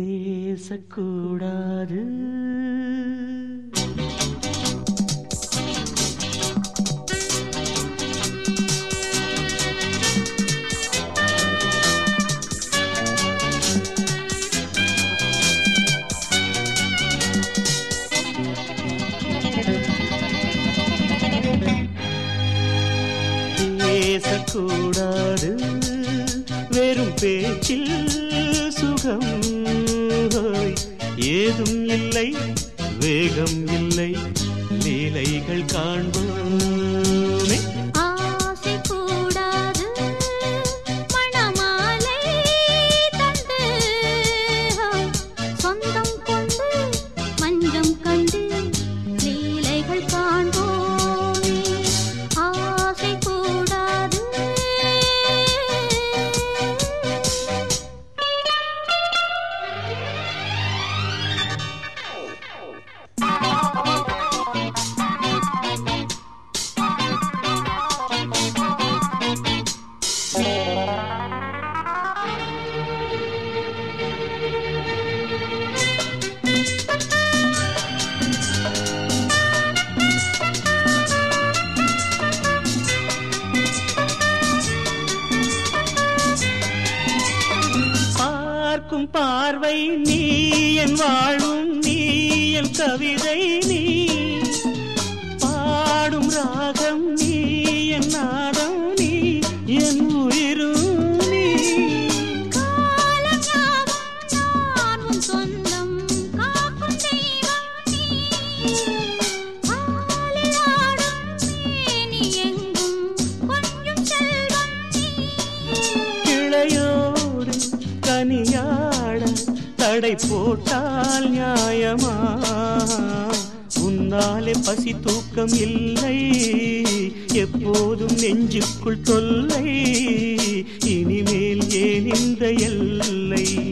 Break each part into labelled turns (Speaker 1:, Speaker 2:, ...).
Speaker 1: பேசக்கூடாது பேசக்கூடாது வெறும் பேச்சில் சுகம் ஹோய். ஏதும் இல்லை வேகம் இல்லை லீலைகள் காண்போம் பார்க்கும் பார்வை நீ என் வாழும் நீ என் கவிதை நீ. தடை போட்டால் நியாயமா? உன்னாலே பசி தூக்கம் இல்லை. எப்போதும் நெஞ்சுக்குள் தொல்லை. இனிமேல் ஏன் இந்த எல்லை?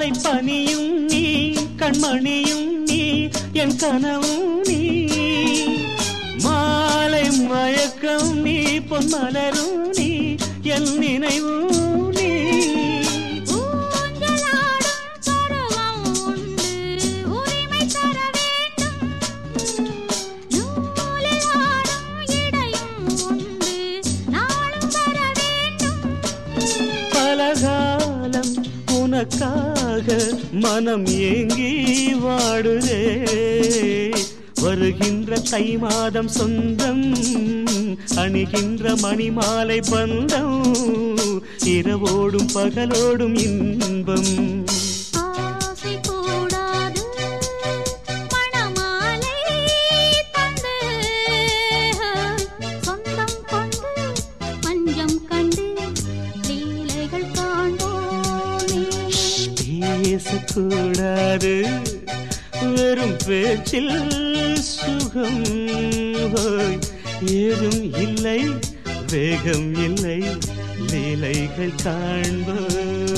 Speaker 1: காலை பனியும் நீ கண்மணியும் நீ என் கனவும் நீ. மாலை மயக்கம் நீ பொன்மலரும் நீ என் நினைவும் நீ.
Speaker 2: ஊஞ்சலாடும்
Speaker 1: உனக்காக மனம் ஏங்கி வாடுதே. வருகின்ற தை மாதம் சொந்தம் அணிகின்ற மணிமாலை பந்தம் இரவோடும் பகலோடும் இன்பம். பேசக்கூடாது வெறும் பேச்சில் சுகம் ஏதும் இல்லை வேகம் இல்லை லீலைகள் காண்போம்.